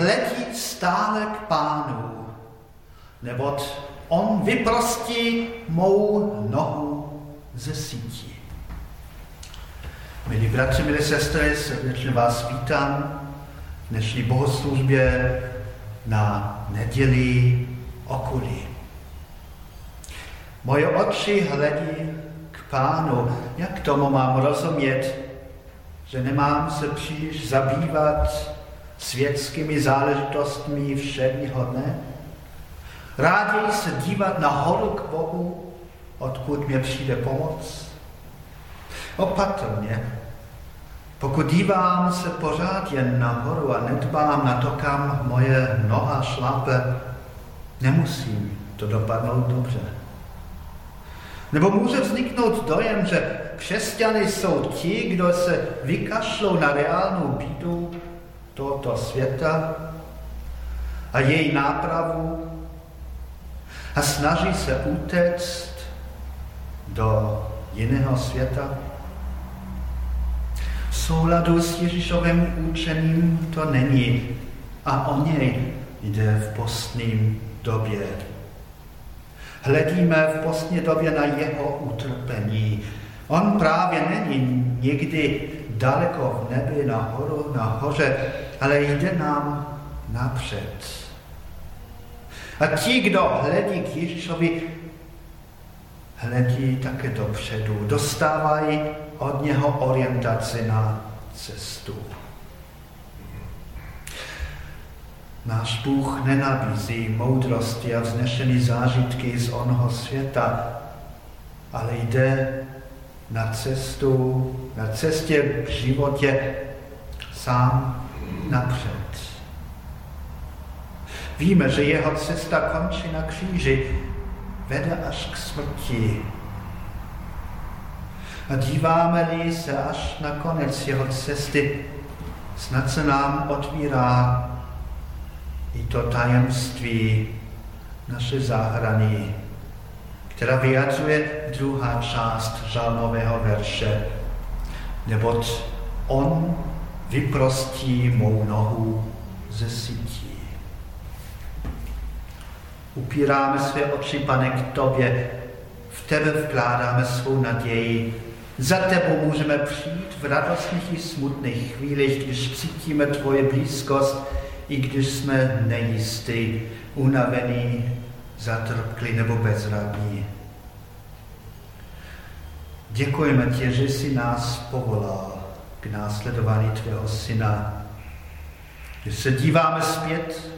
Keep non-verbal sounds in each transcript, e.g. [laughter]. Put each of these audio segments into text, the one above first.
Hledí stále k pánu, neboť on vyprostí mou nohu ze sítí. Milí bratři, milí sestry, srdečně vás vítám v dnešní bohoslužbě na neděli okolí. Moje oči hledí k pánu. Jak tomu mám rozumět, že nemám se příliš zabývat světskými záležitostmi všedního dne? Ráději se dívat nahoru k Bohu, odkud mě přijde pomoc? Opatrně, pokud dívám se pořád jen nahoru a nedbám na to, kam moje noha šlape, nemusí to dopadnout dobře. Nebo může vzniknout dojem, že křesťany jsou ti, kdo se vykašlou na reálnou bídu tohoto světa a její nápravu a snaží se utéct do jiného světa. V souladu s Ježíšovým učením to není a o něj jde v postním době. Hledíme v postní době na jeho utrpení. On právě není někdy daleko v nebi nahoru, nahoře, ale jde nám napřed. A ti, kdo hledí k Ježíšovi, hledí také dopředu. Dostávají od něho orientaci na cestu. Náš Bůh nenabízí moudrosti a vznešený zážitky z onoho světa, ale jde na cestu, na cestě k životě sám napřed. Víme, že jeho cesta končí na kříži, vede až k smrti. A díváme-li se až na konec jeho cesty, snad se nám otvírá i to tajemství naše záhrany, která vyjadřuje druhá část žalmového verše, neboť on vyprostí mou nohu ze sítí. Upíráme své oči, pane, k tobě, v tebe vkládáme svou naději, za tebou můžeme přijít v radostných i smutných chvílích, když cítíme tvoje blízkost, i když jsme nejistí, unavení, zatrpkli nebo bezradní. Děkujeme tě, že jsi nás povolal k následování tvého syna. Že se díváme zpět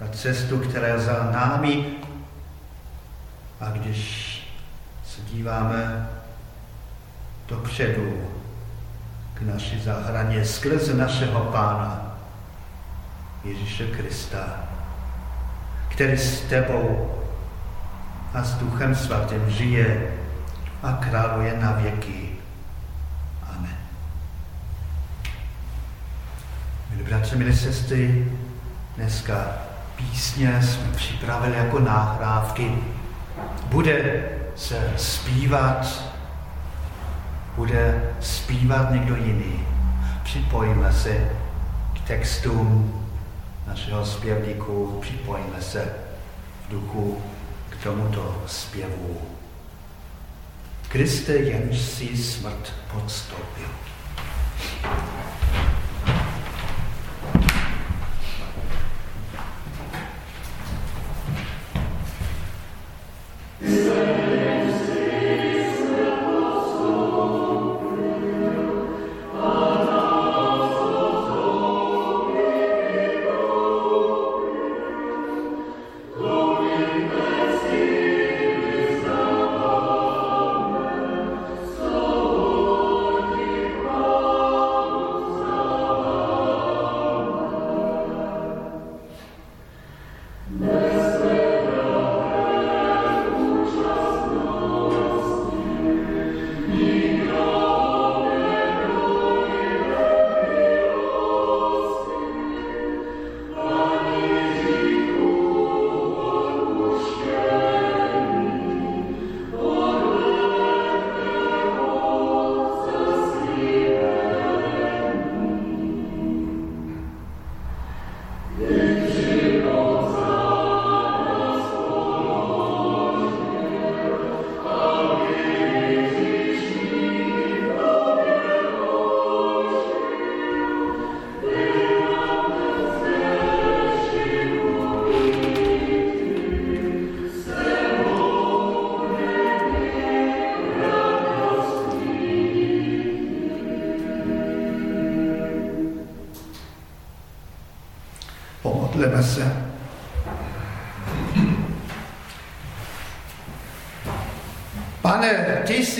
na cestu, která je za námi a když se díváme dopředu k naší zahraně skrze našeho Pána, Ježíše Krista, který s tebou a s Duchem Svatým žije a králuje na věky. Amen. Milí bratři, milí sestry, dneska písně jsme připravili jako náhrávky. Bude se zpívat, bude zpívat někdo jiný. Připojíme se k textům našeho zpěvníku, připojíme se v duchu k tomuto zpěvu. Kriste, jenž si smrt podstoupil.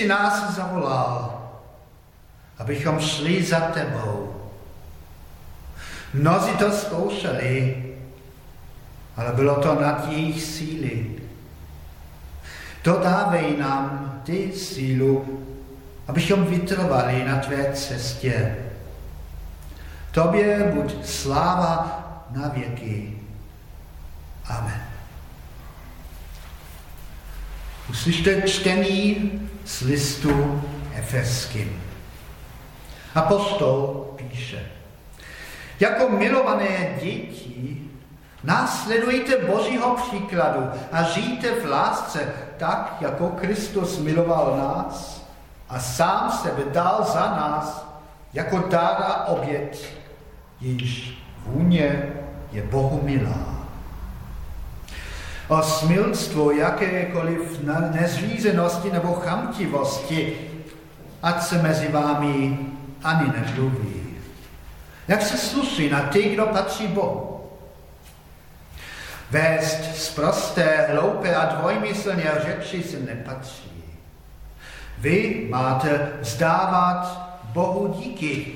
Jsi nás zavolal, abychom šli za tebou. Mnozí to zkoušeli, ale bylo to nad jejich síly. To dávej nám ty sílu, abychom vytrvali na tvé cestě. Tobě buď sláva na věky. Amen. Uslyšte čtení z listu Efeským. Apostol píše, jako milované děti následujte Božího příkladu a žijte v lásce tak, jako Kristus miloval nás a sám sebe dal za nás jako dára oběd, jejíž vůně je Bohu milá. O smilstvo jakékoliv nezřízenosti nebo chamtivosti, ať se mezi vámi ani nemluví. Jak se sluší na ty, kdo patří Bohu. Vést zprosté, hloupé a dvojmyslně řeči se nepatří. Vy máte vzdávat Bohu díky.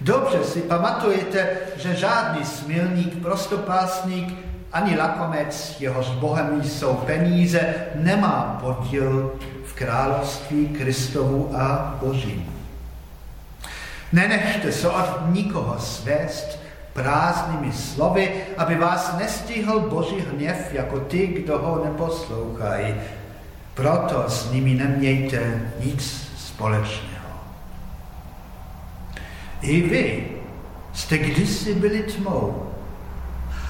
Dobře si pamatujete, že žádný smilník, prostopásník ani lakomec, jehož Bohem jsou peníze, nemá podíl v království Kristovu a Božímu. Nenechte se od nikoho svést prázdnými slovy, aby vás nestihl Boží hněv jako ty, kdo ho neposlouchají. Proto s nimi nemějte nic společného. I vy jste kdysi byli tmou,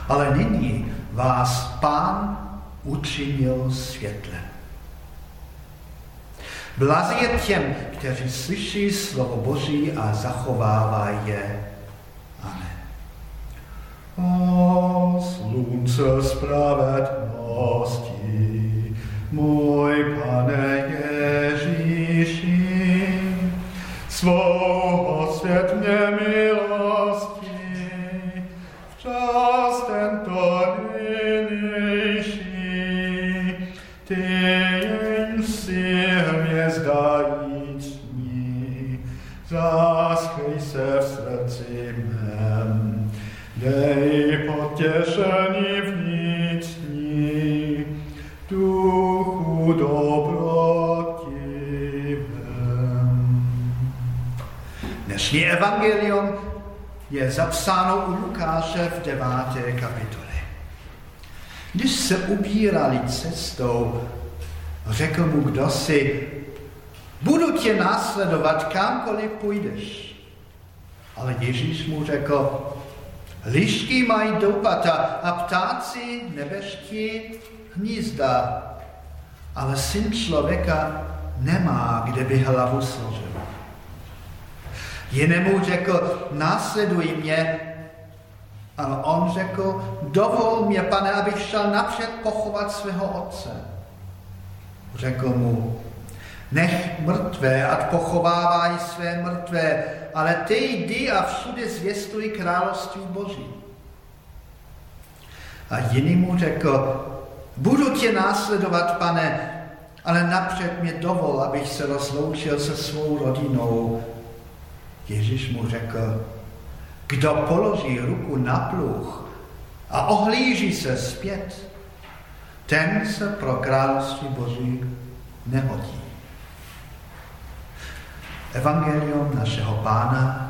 ale nyní vás Pán učinil světlem. Blazí je těm, kteří slyší slovo Boží a zachovávají je. Amen. O slunce spravedlnosti, můj pane Ježíši, svou osvět mě milosti, Dnešní evangelium je zapsáno u Lukáše v deváté kapitole. Když se ubírali cestou, řekl mu kdo si, budu tě následovat kamkoliv půjdeš. Ale Ježíš mu řekl, lišky mají doupata a ptáci nebeští hnízda, ale syn člověka nemá, kde by hlavu složil. Jinému řekl, následuj mě, ale on řekl, dovol mě, pane, abych šel napřed pochovat svého otce. Řekl mu, nech mrtvé, ať pochovávají své mrtvé, ale ty jdi a všude zvěstuj království Boží. A jiný mu řekl, budu tě následovat, pane, ale napřed mě dovol, abych se rozloučil se svou rodinou. Ježíš mu řekl, kdo položí ruku na pluh a ohlíží se zpět, ten se pro království Boží nehodí. Evangelium našeho Pána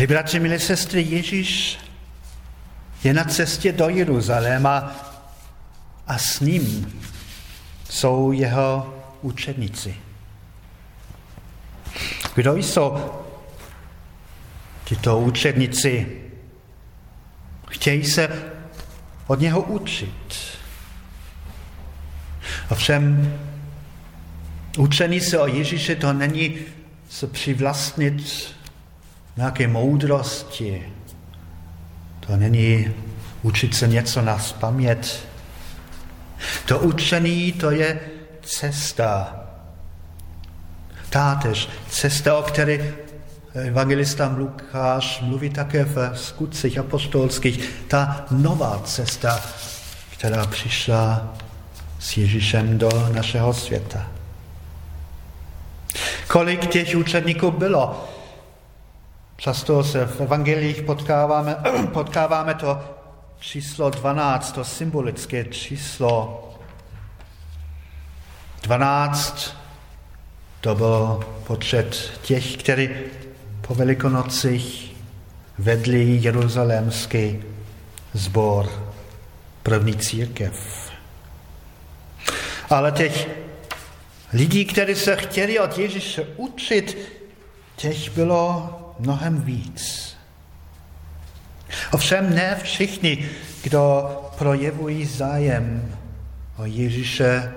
Milí bratři, milé sestry, Ježíš je na cestě do Jeruzaléma a s ním jsou jeho učedníci. Kdo jsou tito učedníci? Chtějí se od něho učit. Ovšem učení se o Ježíše to není se přivlastnit nějaké moudrosti. To není učit se něco na spamět. To učení, to je cesta. Tátež cesta, o které evangelista Lukáš mluví také v skutcích apostolských. Ta nová cesta, která přišla s Ježíšem do našeho světa. Kolik těch učedníků bylo? Často se v evangelích potkáváme, [clears throat] potkáváme to číslo 12, to symbolické číslo 12. To byl počet těch, kteří po velikonocích vedli jeruzalémský zbor, první církev. Ale těch lidí, kteří se chtěli od Ježíše učit, těch bylo mnohem víc. Ovšem ne všichni, kdo projevují zájem o Ježíše,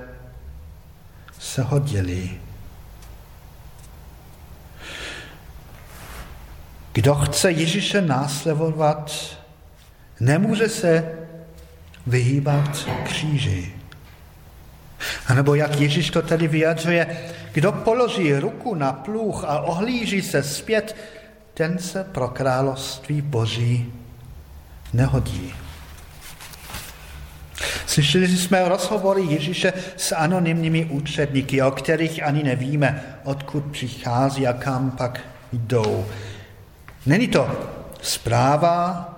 se hodili. Kdo chce Ježíše následovat, nemůže se vyhýbat kříži. A nebo jak Ježíš to tady vyjadřuje, kdo položí ruku na pluh a ohlíží se zpět, ten se pro království Boží nehodí. Slyšeli jsme rozhovory Ježíše s anonymními účetníky, o kterých ani nevíme, odkud přichází a kam pak jdou. Není to zpráva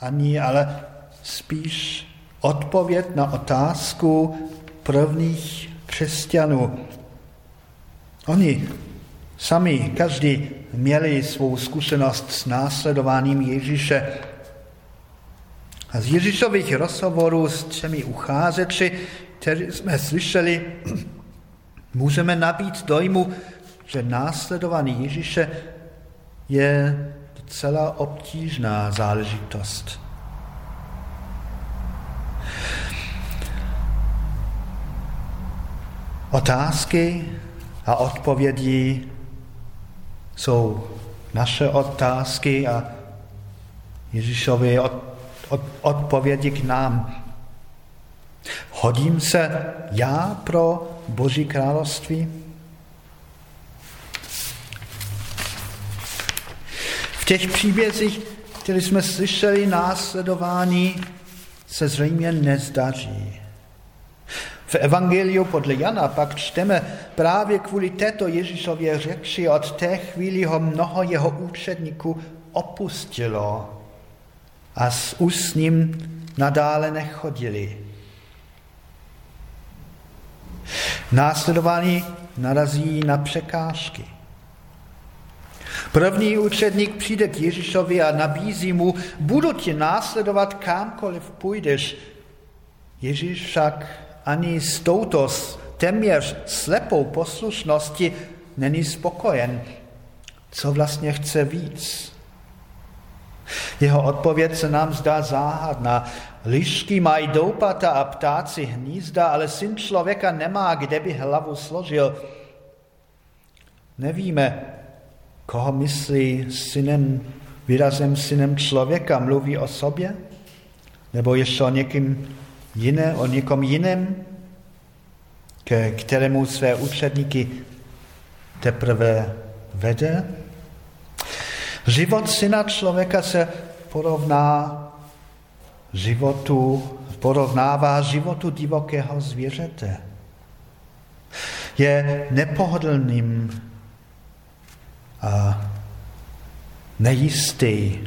ani, ale spíš odpověď na otázku prvních křesťanů. Oni sami, každý měli svou zkušenost s následováním Ježíše. A z Ježíšových rozhovorů s třemi ucházeči, kteří jsme slyšeli, [clears throat] můžeme nabít dojmu, že následování Ježíše je docela obtížná záležitost. Otázky a odpovědi jsou naše otázky a Ježíšové od, od, odpovědi k nám. Hodím se já pro Boží království? V těch příbězích, které jsme slyšeli následování, se zřejmě nezdaří. V Evangeliu podle Jana pak čteme právě kvůli této Ježíšově řeči od té chvíli ho mnoho jeho účetníků opustilo a s ním nadále nechodili. Následování narazí na překážky. První učedník přijde k Ježíšovi a nabízí mu, budu tě následovat kamkoliv půjdeš. Ježíš však ani s touto téměř slepou poslušností není spokojen. Co vlastně chce víc? Jeho odpověď se nám zdá záhadná. Lišky mají doupata a ptáci hnízda, ale syn člověka nemá, kde by hlavu složil. Nevíme, koho myslí synem, výrazem synem člověka. Mluví o sobě? Nebo ještě o někým jiné, o někom jiném, ke kterému své učedníky teprve vede. Život syna člověka se porovná životu, porovnává životu divokého zvěřete. Je nepohodlným a nejistý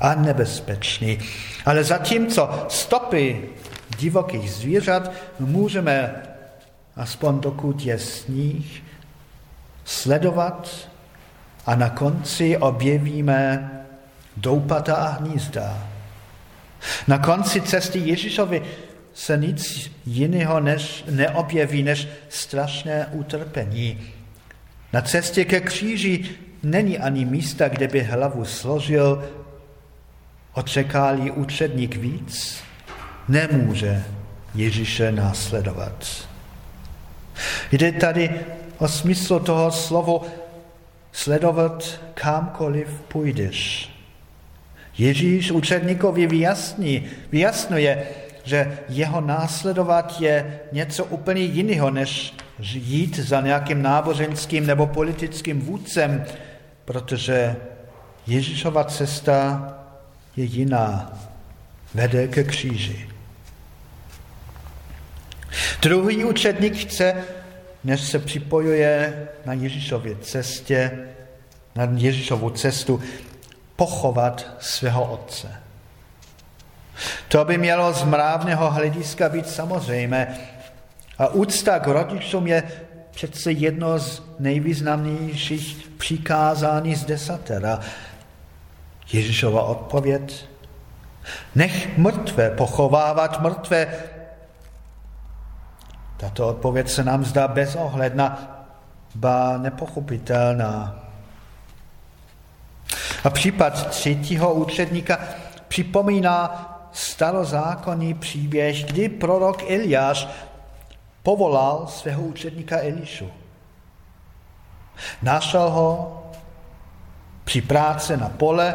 a nebezpečný. Ale zatímco stopy divokých zvířat můžeme, aspoň dokud je sníh, sledovat a na konci objevíme doupata a hnízda. Na konci cesty Ježíšovi se nic jiného než, neobjeví než strašné utrpení. Na cestě ke kříži není ani místa, kde by hlavu složil, očekálí učedník víc, nemůže Ježíše následovat. Jde tady o smysl toho slovo sledovat kamkoliv půjdeš. Ježíš učedníkovi vyjasní, vyjasňuje, že jeho následovat je něco úplně jiného, než jít za nějakým náboženským nebo politickým vůdcem, protože Ježíšova cesta je jiná, vede ke kříži. Druhý učedník chce, než se připojuje na Ježíšově cestě, na Ježíšovu cestu, pochovat svého otce. To by mělo z mrávného hlediska být samozřejmé. A úcta k rodičům je přece jedno z nejvýznamnějších přikázání z desatera. Ježíšova odpověď. Nech mrtvé pochovávat mrtvé. Tato odpověď se nám zdá bezohledná, ba nepochopitelná. A případ třetího účetníka připomíná starozákonní příběh, kdy prorok Eliáš povolal svého účetníka Elišu. Našel ho při práci na pole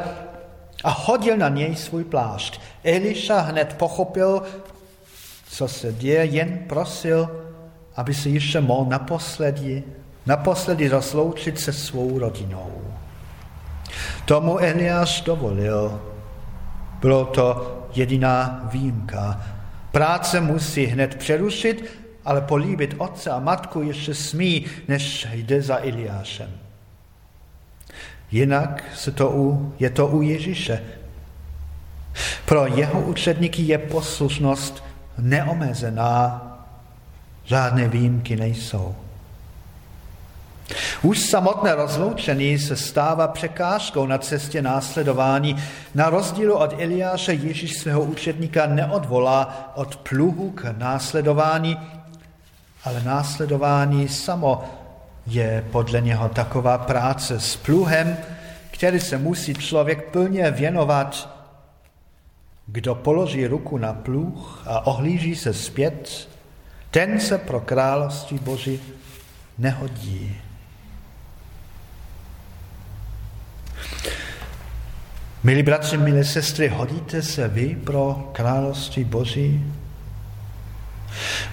a hodil na něj svůj plášť. Eliša hned pochopil, co se děje, jen prosil, aby se ještě mohl naposledy, naposledy rozloučit se svou rodinou. Tomu Eliáš dovolil. Bylo to jediná výjimka. Práce musí hned přerušit, ale políbit otce a matku ještě smí, než jde za Eliášem. Jinak se to u, je to u Ježíše. Pro jeho učedníky je poslušnost neomezená, žádné výjimky nejsou. Už samotné rozloučení se stává překážkou na cestě následování. Na rozdíl od Eliáše Ježíš svého učedníka neodvolá od pluhu k následování, ale následování samo je podle něho taková práce s pluhem, který se musí člověk plně věnovat. Kdo položí ruku na pluh a ohlíží se zpět, ten se pro království Boží nehodí. Milí bratři, milé sestry, hodíte se vy pro království Boží?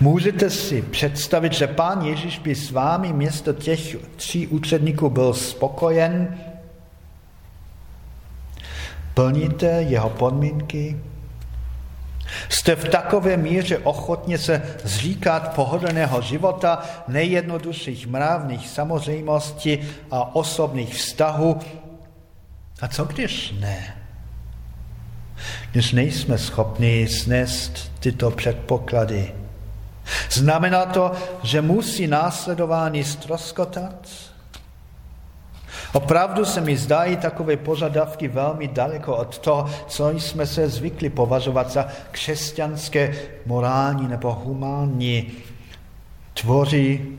Můžete si představit, že pán Ježíš by s vámi město těch tří účetníků byl spokojen? Plníte jeho podmínky? Jste v takové míře ochotně se zříkat pohodlného života, nejjednodušších mravných samozřejmostí a osobních vztahů, a co když ne? Když nejsme schopni snést tyto předpoklady. Znamená to, že musí následování stroskotat? Opravdu se mi zdají takové požadavky velmi daleko od toho, co jsme se zvykli považovat za křesťanské, morální nebo humánní. Tvoří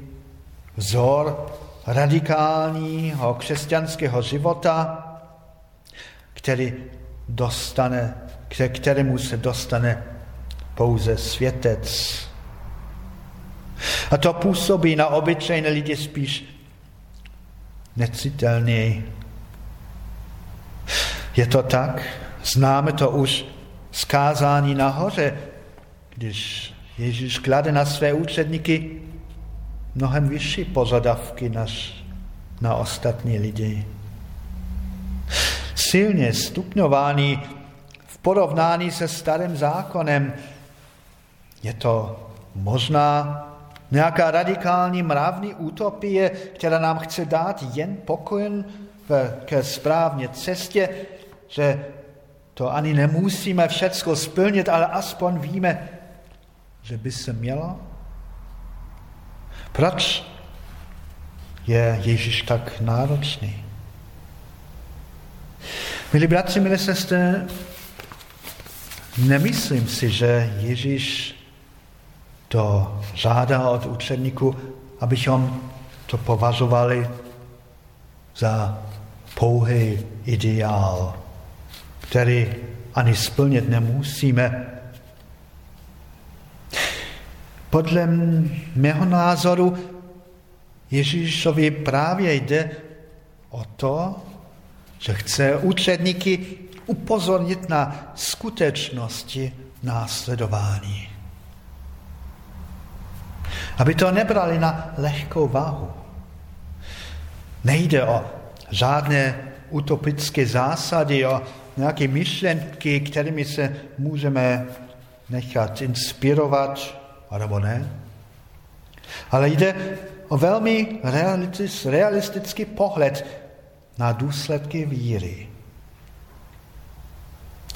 vzor radikálního křesťanského života, který dostane, k kterému se dostane pouze světec. A to působí na obyčejné lidi spíš necitelný. Je to tak? Známe to už z kázání nahoře, když Ježíš klade na své účetníky mnohem vyšší požadavky než na ostatní lidi silně stupňovány v porovnání se starým zákonem. Je to možná nějaká radikální mravní utopie, která nám chce dát jen pokojen ke správně cestě, že to ani nemusíme všecko splnit, ale aspoň víme, že by se mělo. Proč je Ježíš tak náročný? Milí bratři, milé sestry, nemyslím si, že Ježíš to žádá od učeníků, abychom to považovali za pouhý ideál, který ani splnit nemusíme. Podle mého názoru Ježíšovi právě jde o to, že chce učedníky upozornit na skutečnosti následování. Aby to nebrali na lehkou váhu. Nejde o žádné utopické zásady, o nějaké myšlenky, kterými se můžeme nechat inspirovat, alebo ne. Ale jde o velmi realistický pohled na důsledky víry.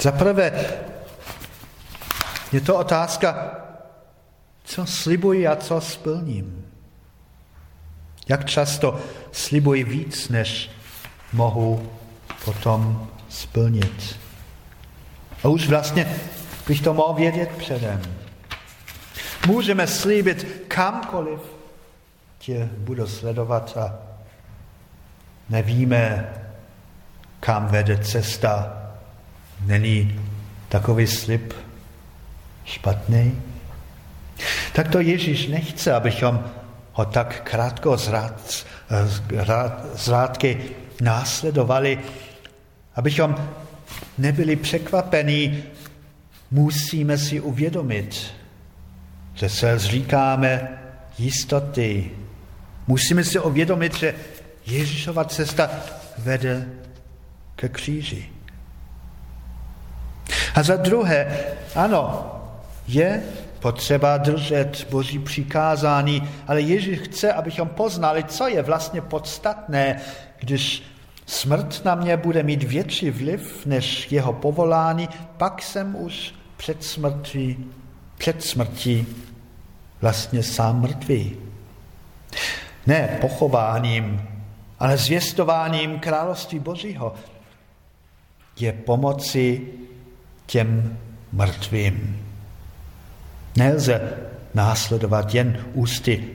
Za prvé, je to otázka, co slibuji a co splním. Jak často slibuji víc, než mohu potom splnit. A už vlastně bych to mohl vědět předem. Můžeme slíbit kamkoliv tě budu sledovat a nevíme, kam vede cesta. Není takový slib špatný? Tak to Ježíš nechce, abychom ho tak krátko zrádky následovali, abychom nebyli překvapení, musíme si uvědomit, že se zříkáme jistoty. Musíme si uvědomit, že Ježíšova cesta vede ke kříži. A za druhé, ano, je potřeba držet Boží přikázání, ale Ježíš chce, abychom poznali, co je vlastně podstatné, když smrt na mě bude mít větší vliv než jeho povolání, pak jsem už před smrtí, před smrtí vlastně sám mrtvý. Ne pochováním, ale zvěstováním království Božího je pomoci těm mrtvým. Nelze následovat jen ústy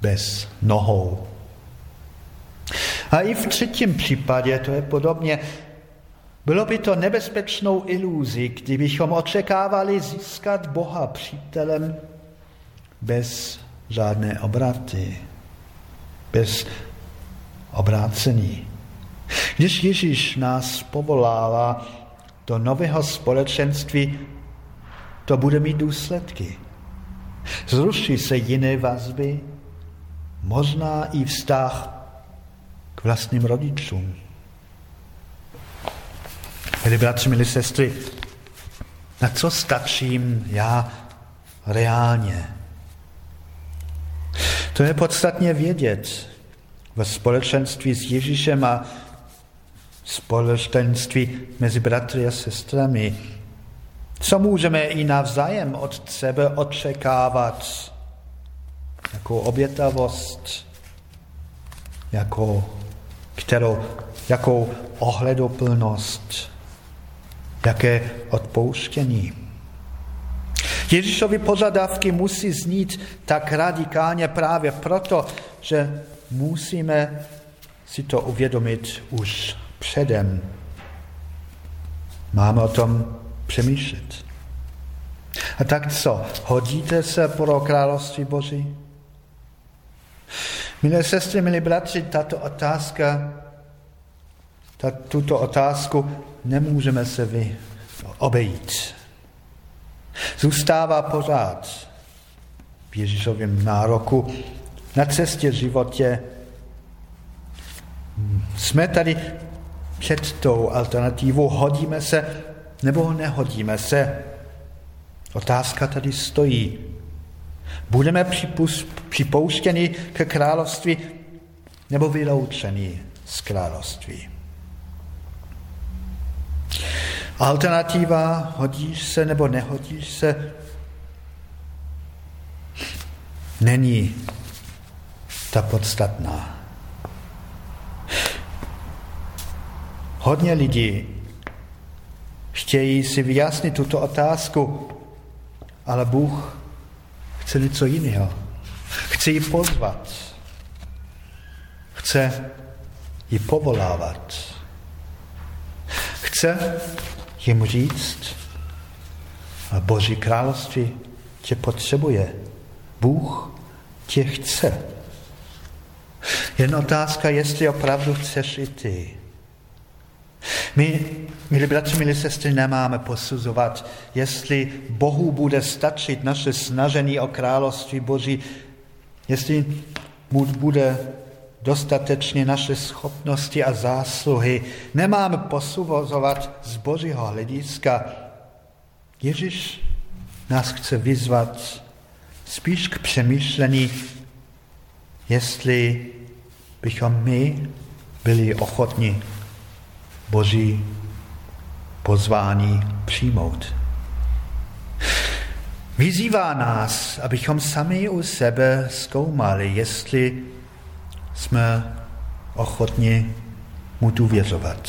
bez nohou. A i v třetím případě to je podobně. Bylo by to nebezpečnou iluzí, kdybychom očekávali získat Boha přítelem bez žádné obraty, bez obrácení. Když Ježíš nás povolává do nového společenství, to bude mít důsledky. Zruší se jiné vazby, možná i vztah k vlastním rodičům. Milí bratři, milí sestry, na co stačím já reálně? To je podstatně vědět ve společenství s Ježíšem a společenství mezi bratry a sestrami. Co můžeme i navzájem od sebe očekávat? Jakou obětavost, jako, kterou, jakou ohledoplnost, jaké odpouštění. Ježíšovi požadavky musí znít tak radikálně právě proto, že musíme si to uvědomit už předem. Máme o tom přemýšlet. A tak co? Hodíte se pro království Boží? Milé sestry, milí bratři, tato otázka, tuto otázku nemůžeme se vy obejít. Zůstává pořád v Ježíšovém nároku na cestě životě. Jsme tady před tou alternativou, hodíme se nebo nehodíme se. Otázka tady stojí. Budeme připouštěni ke království nebo vyloučeni z království. Alternativa, hodíš se nebo nehodíš se, není ta podstatná. Hodně lidí chtějí si vyjasnit tuto otázku, ale Bůh chce něco jiného. Chce ji pozvat. Chce ji povolávat. Chce jim říct, a Boží království tě potřebuje. Bůh tě chce. Jen otázka, jestli opravdu chceš i ty. My, milí bratři, milí sestry, nemáme posuzovat, jestli Bohu bude stačit naše snažení o království Boží, jestli mu bude dostatečně naše schopnosti a zásluhy. Nemáme posuzovat z Božího hlediska. Ježíš nás chce vyzvat spíš k přemýšlení, jestli bychom my byli ochotni Boží pozvání přijmout. Vyzývá nás, abychom sami u sebe zkoumali, jestli jsme ochotni mu důvěřovat.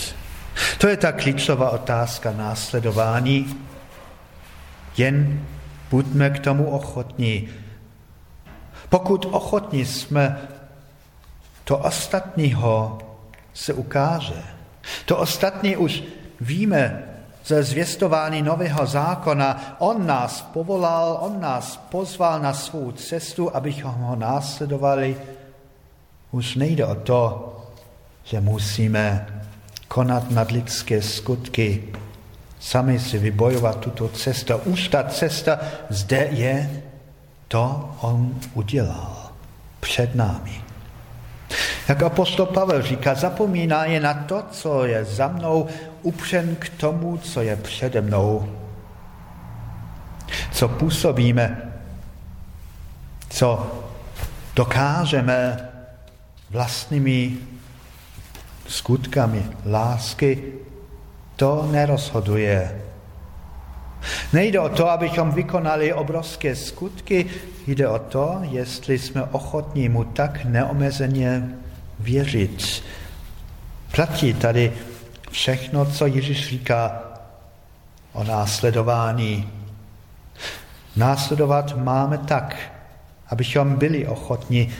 To je ta klíčová otázka následování. Jen buďme k tomu ochotní. Pokud ochotní jsme, to ostatního se ukáže. To ostatní už víme ze zvěstování nového zákona. On nás povolal, on nás pozval na svou cestu, abychom ho následovali. Už nejde o to, že musíme konat nadlidské skutky, sami si vybojovat tuto cestu. Už ta cesta zde je, to on udělal před námi. Jak apostol Pavel říká, zapomíná je na to, co je za mnou, upřen k tomu, co je přede mnou. Co působíme, co dokážeme vlastními skutkami lásky, to nerozhoduje. Nejde o to, abychom vykonali obrovské skutky, jde o to, jestli jsme ochotní mu tak neomezeně věřit. Platí tady všechno, co Ježíš říká o následování. Následovat máme tak, abychom byli ochotni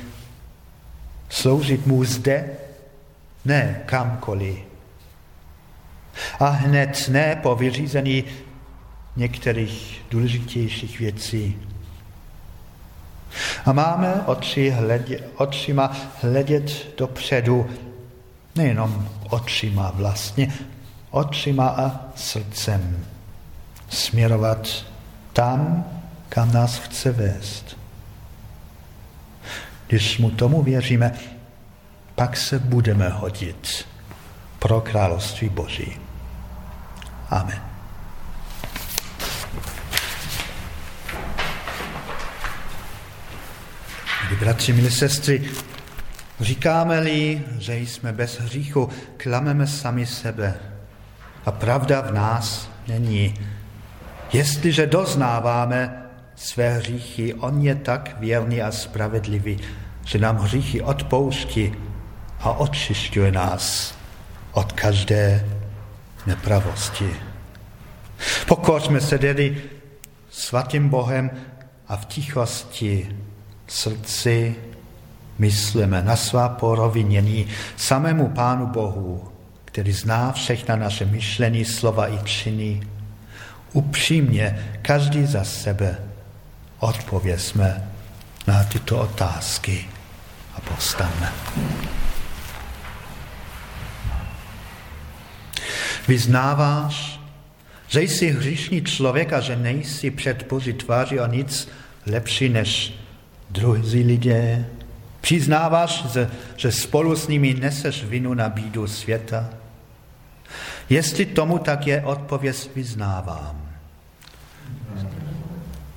sloužit mu zde, ne kamkoliv. A hned ne po vyřízení některých důležitějších věcí. A máme oči hledě, očima hledět dopředu, nejenom očima vlastně, očima a srdcem. Směrovat tam, kam nás chce vést. Když mu tomu věříme, pak se budeme hodit pro království Boží. Amen. Milí bratři, milí sestry, říkáme-li, že jsme bez hříchu, klameme sami sebe a pravda v nás není. Jestliže doznáváme své hříchy, on je tak věrný a spravedlivý, že nám hříchy odpouští a očišťuje nás od každé nepravosti. Pokořme se tedy svatým Bohem a v tichosti srdci myslíme na svá porovinění samému Pánu Bohu, který zná všechna naše myšlení, slova i činy. Upřímně, každý za sebe odpověsme na tyto otázky a povstaneme. Vyznáváš, že jsi hříšný člověk a že nejsi před Boží tváří o nic lepší než druzí lidé. Přiznáváš, že spolu s nimi neseš vinu na bídu světa. Jestli tomu tak je, odpověď vyznávám.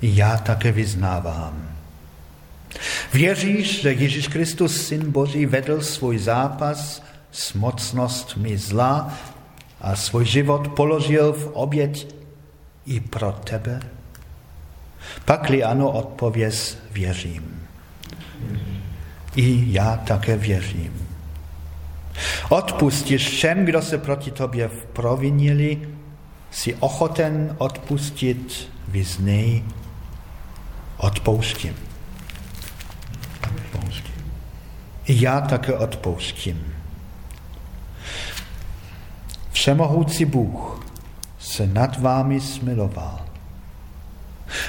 Já také vyznávám. Věříš, že Ježíš Kristus, Syn Boží, vedl svůj zápas s mocnostmi zla a svůj život položil v oběť i pro tebe? Pakli ano, odpověz věřím. I já také věřím. Odpustíš všem, kdo se proti tobě provinili, jsi ochoten odpustit, vyznej, odpouštím. odpouštím. I já také odpouštím. Všemohoucí Bůh se nad vámi smiloval.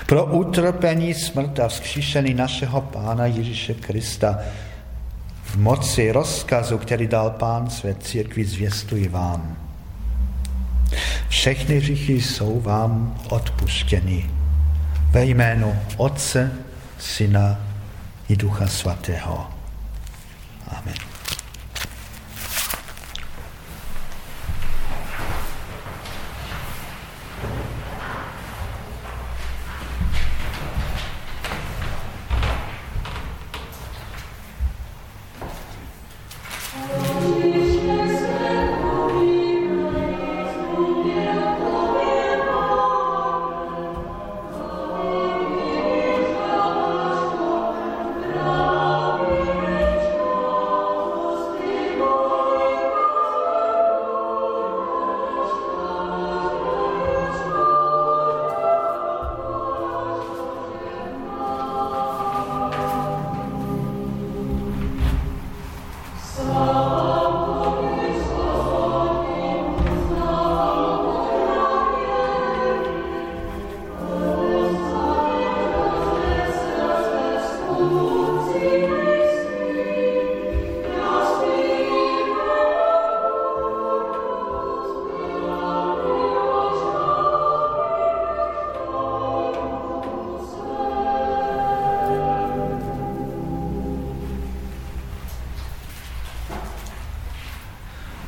Pro utrpení smrt a vzkříšení našeho Pána Ježíše Krista v moci rozkazu, který dal Pán své církvi, zvěstuji vám. Všechny říchy jsou vám odpuštěny ve jménu Otce, Syna i Ducha Svatého. Amen. Oh.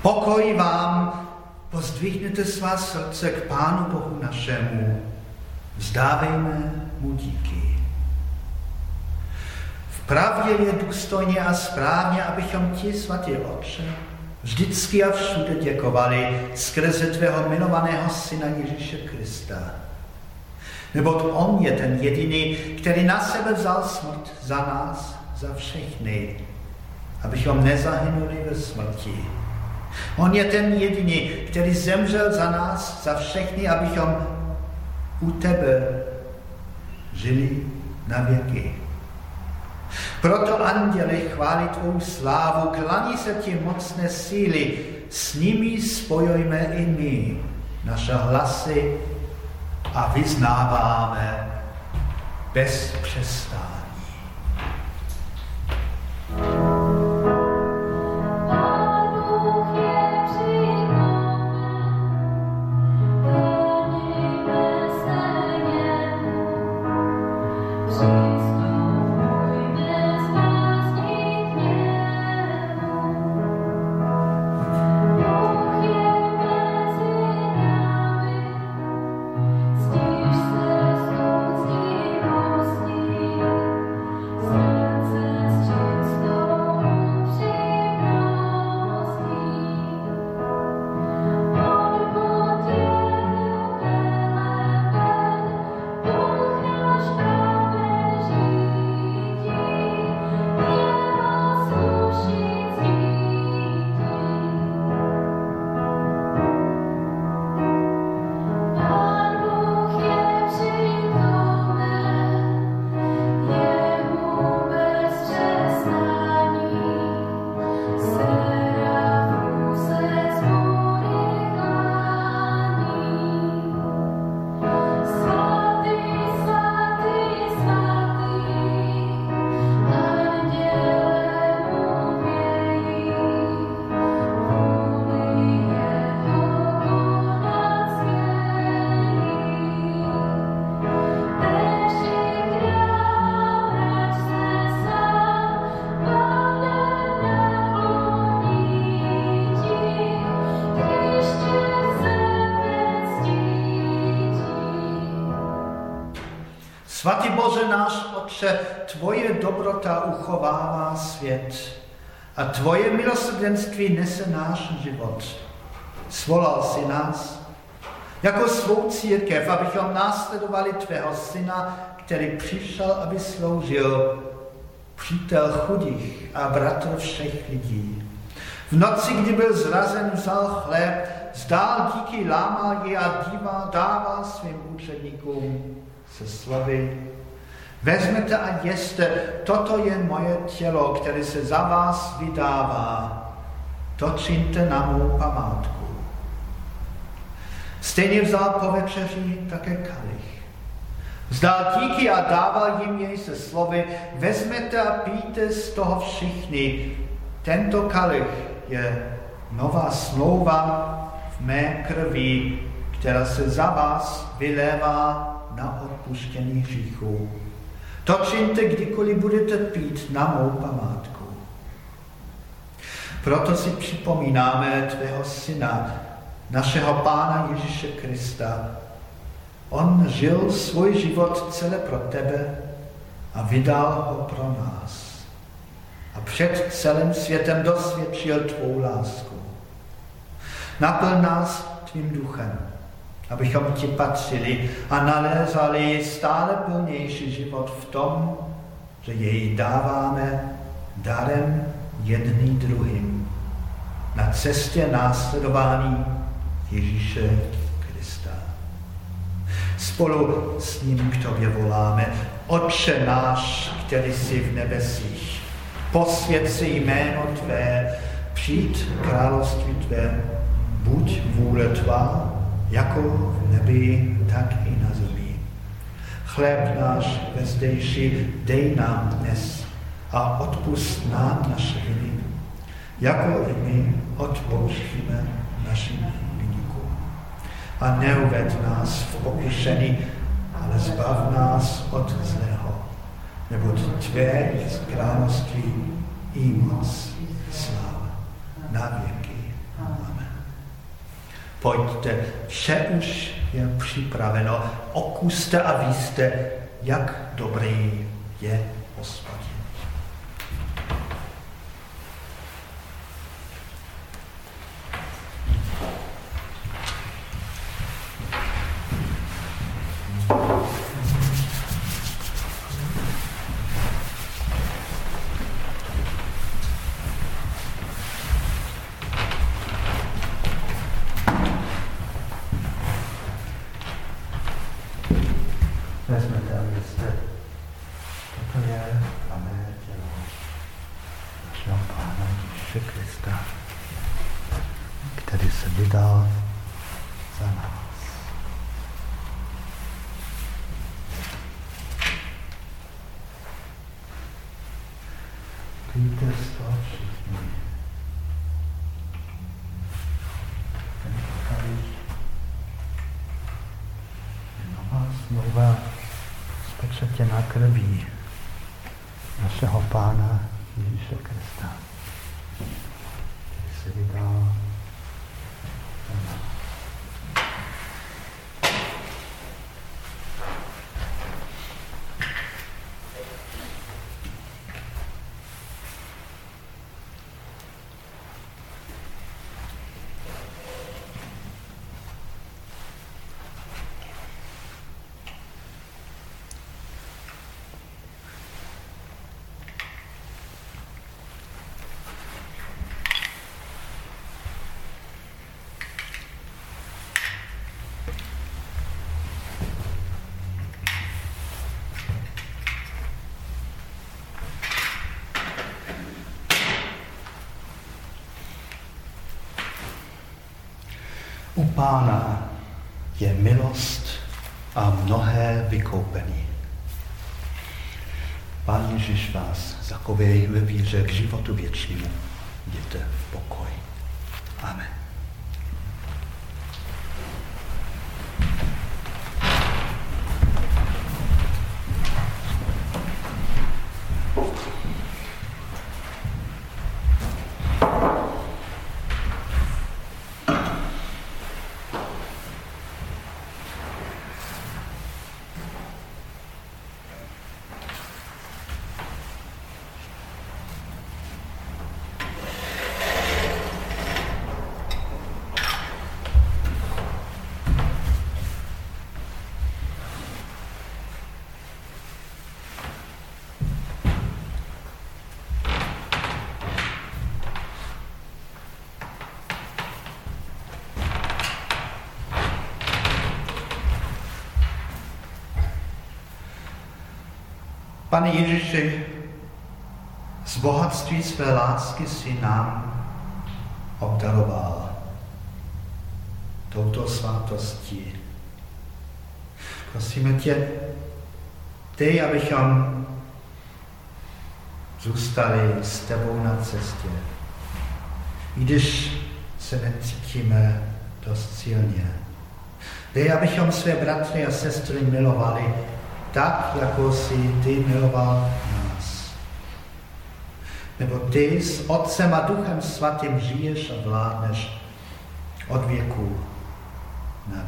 Pokoj vám, pozdvihněte svá srdce k Pánu Bohu našemu, vzdávejme mu díky. V pravdě je důstojně a správně, abychom ti, svatý Otče, vždycky a všude děkovali skrze tvého milovaného Syna Ježíše Krista. Neboť On je ten jediný, který na sebe vzal smrt za nás, za všechny, abychom nezahynuli ve smrti, On je ten jediný, který zemřel za nás, za všechny, abychom u tebe žili na věky. Proto anděli chválí tvou slávu, klaní se ti mocné síly, s nimi spojujeme i my naše hlasy a vyznáváme bez přestání. Svatý Bože náš Otče, tvoje dobrota uchovává svět a tvoje milosrdenství nese náš život. Svolal si nás jako svou církev, abychom následovali tvého syna, který přišel, aby sloužil přítel chudých a bratr všech lidí. V noci, kdy byl zrazen, vzal chléb, zdál díky, lámal je a dával svým účetníkům se slovy. Vezmete a jeste, toto je moje tělo, které se za vás vydává. To čiňte na mou památku. Stejně vzal po večeři také kalich. Vzdal díky a dával jim jej se slovy, vezmete a píte z toho všichni. Tento kalich je nová smlouva v mé krvi, která se za vás vylévá na odpuštění hříchů. To čiňte, kdykoliv budete pít na mou památku. Proto si připomínáme tvého syna, našeho Pána Ježíše Krista. On žil svůj život celé pro tebe a vydal ho pro nás. A před celým světem dosvědčil tvou lásku. Naplň nás tvým duchem, abychom ti patřili a nalézali stále plnější život v tom, že jej dáváme darem jedný druhým na cestě následování Ježíše Krista. Spolu s ním k tobě voláme, Otče náš, který jsi v nebesích, posvěd si jméno Tvé, přijď království Tvé, buď vůle Tvá, jako v nebi, tak i na zemi. Chléb náš vezdejší dej nám dnes a odpust nám naše viny, jako i my odpouštíme našim vynikům. A neuved nás v pokušení, ale zbav nás od zlého, neboť Tvé království i moc sláva na věky. Pojďte, vše už je připraveno, okuste a víste, jak dobrý je Hospodin. U Pána je milost a mnohé vykoupení. Pán Ježíš vás zakověj ve víře k životu věčnému. Jděte v pokoj. Pane Ježíši, z bohatství své lásky si nám obdaroval touto svátostí. Prosíme tě, ty, abychom zůstali s tebou na cestě. I když se necítíme dost silně. Dej, abychom své bratry a sestry milovali tak, jako si ty miloval nás. Nebo ty s Otcem a Duchem Svatým žiješ a vládneš od věku na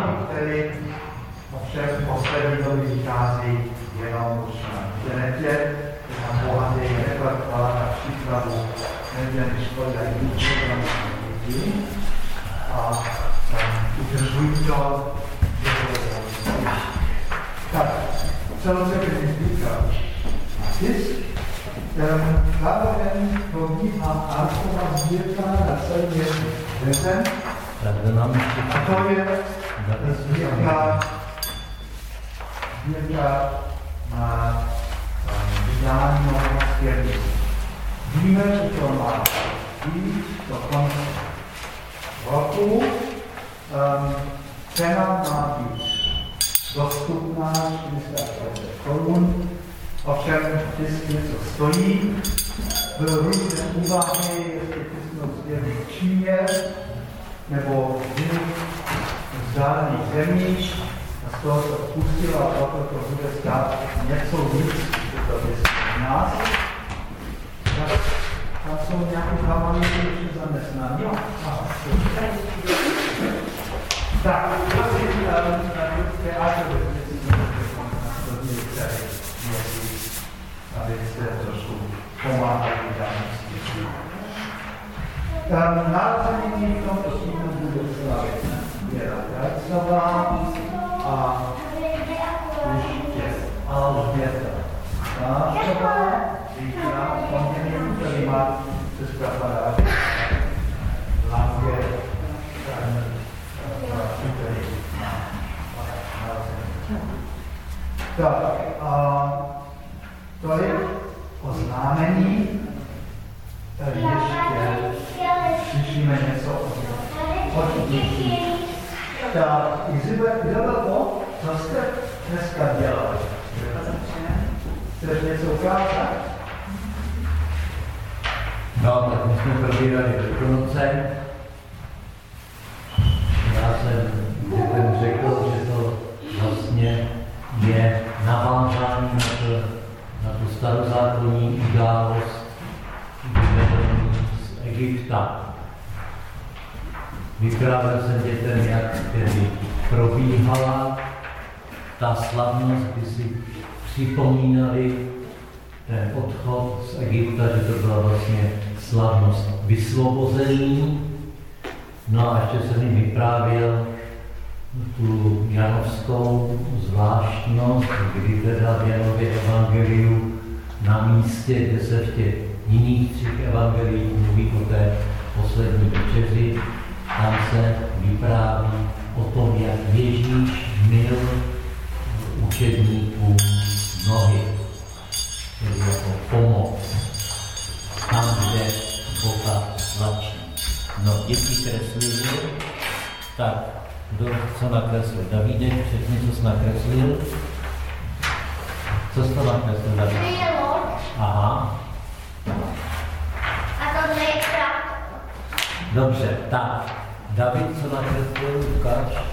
návrhy, který ovšem v poslední době vychází jenom už na internetě, na bohatě je repertoár na přípravu nedělní školy a jiných dětí. A udržují to, že to je Tak, celou se bych celosvětový výklad. Tisk zároveň lodní a arková sbírka na celý celém městě. A to je Věta, věta má vydání nového svědomí. Víme, že to má být do konce roku. Um, cena má být dostupná 45 korun. Ovšem, vždycky něco stojí. Byly různé úvahy, jestli tisknout svědomí v Číně nebo v jiných žádaných zemích a z toho se odpustilo a proto to bude stát něco víc, to je nás, tak tam jsou nějaké kampaně, které jsou zaměstnány. Tak, prosím, teatr, abyste trošku pomáhali dám. Ehm, Narození v tomto stínu bude slavit. Věra Krajcová a už je Alžběta. Krajcová, Vítra Fontěnů, který má sestra Faráře, Lávě, ten, který má Tak, a to je oznámení, ještě slyšíme něco o od dětí ta to, co jste dneska dělali? Chceš něco ukázat? No, tak my jsme probírali Velikonoce. Já jsem dětem řekl, že to vlastně je navázání na, to, na tu starozákonní událost z Egypta. Vyprávěl se dětem, jak tedy probíhala ta slavnost, kdy si připomínali ten odchod z Egypta, že to byla vlastně slavnost vysvobození. No a ještě jsem jim vyprávěl tu janovskou zvláštnost, kdy teda v Janově evangeliu na místě, kde se v těch jiných třech evangelií mluví o té poslední večeři, tam se vypráví o tom, jak Ježíš myl učedníkům nohy, tedy jako pomoc, tam, kde Boha tlačí. No, děti kreslili, tak kdo co nakreslil? Davide, všechny, co jsi nakreslil? Co jsi to nakreslil, Davide? Aha. A to. Dobře, tak. David, co nakreslil, ukáž.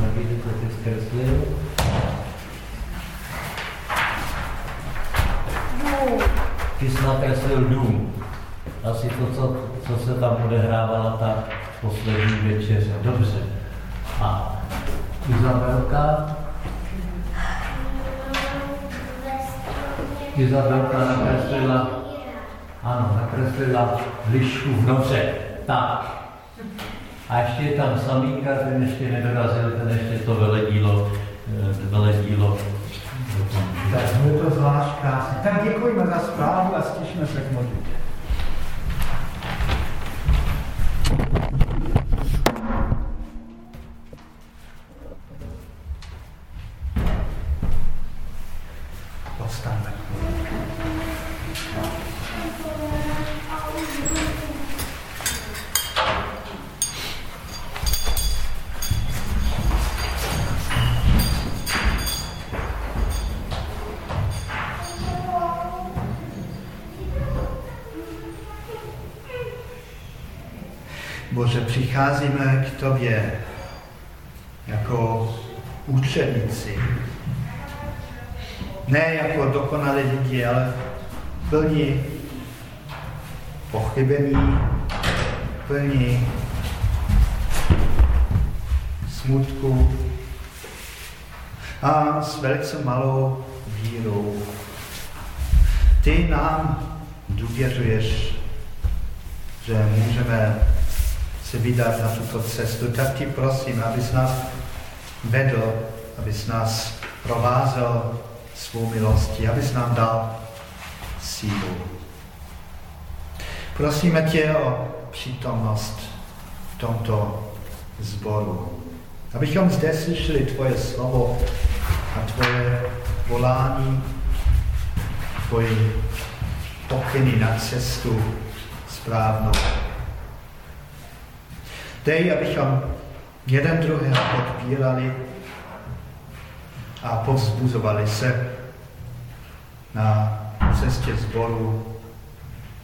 David, co ty zkreslil. Ty jsi nakreslil dům. Asi to, co, co se tam odehrávala ta poslední večeře. Dobře. A Izabelka? Izabelka nakreslila, ano, nakreslila lišku. Dobře, tak. A ještě je tam Samínka, ten ještě nedorazil, ten ještě to veledílo, eh, veledílo tak je to zvlášť krásné. Tak děkujeme za zprávu a stišme se k modlitbě. Přicházíme k Tobě jako učeníci. Ne jako dokonalí lidi, ale plní pochybení, plní smutku a s velice malou vírou. Ty nám důvěřuješ, že můžeme se vydat na tuto cestu, tak ti prosím, abys nás vedl, abys nás provázel svou milostí, abys nám dal sílu. Prosíme tě o přítomnost v tomto zboru. Abychom zde slyšeli tvoje slovo a tvoje volání, tvoje pokyny na cestu správnou. Dej, abychom jeden druhého podpírali a povzbuzovali se na cestě zboru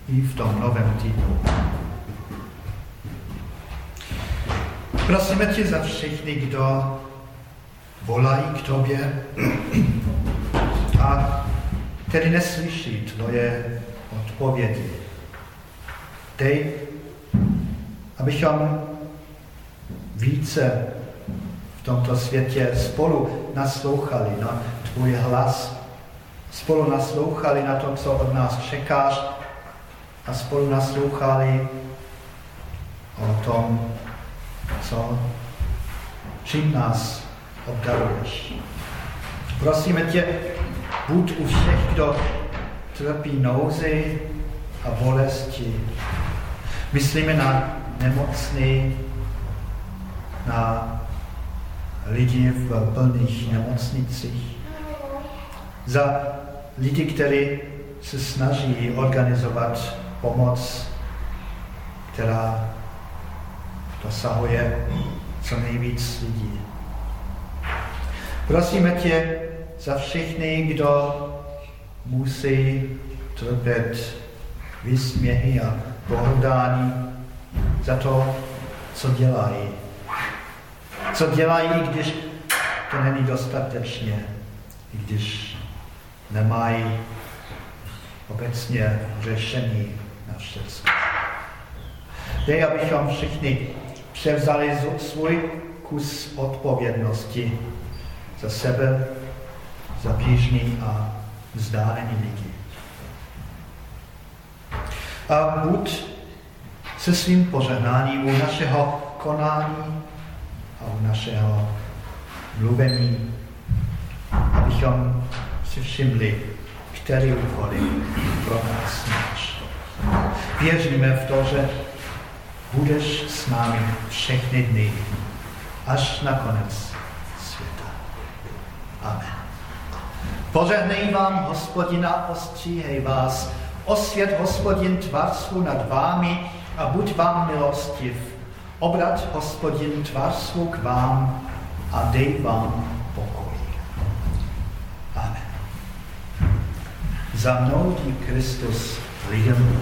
i v tom novém týdnu. Prosíme tě za všechny, kdo volají k tobě a tedy neslyší tvoje odpovědi. Dej, abychom více v tomto světě spolu naslouchali na tvůj hlas, spolu naslouchali na to, co od nás čekáš a spolu naslouchali o tom, co, čím nás obdaruješ. Prosíme tě, buď u všech, kdo trpí nouzy a bolesti. Myslíme na nemocný, na lidi v plných nemocnicích, za lidi, kteří se snaží organizovat pomoc, která dosahuje co nejvíc lidí. Prosíme tě za všechny, kdo musí trpět vysměhy a pohrdání za to, co dělají co dělají, když to není dostatečně, i když nemají obecně řešení na všechno. Dej, abychom všichni převzali svůj kus odpovědnosti za sebe, za blížní a vzdálení lidi. A buď se svým požehnáním u našeho konání a u našeho mluvení, abychom si všimli, který úkoly pro nás máš. Věříme v to, že budeš s námi všechny dny, až na konec světa. Amen. Požehnej vám, hospodina, ostříhej vás, osvět hospodin tvar nad vámi a buď vám milostiv Obrať hospodin tvář svou k vám a dej vám pokoj. Amen. Za mnou Kristus lidem.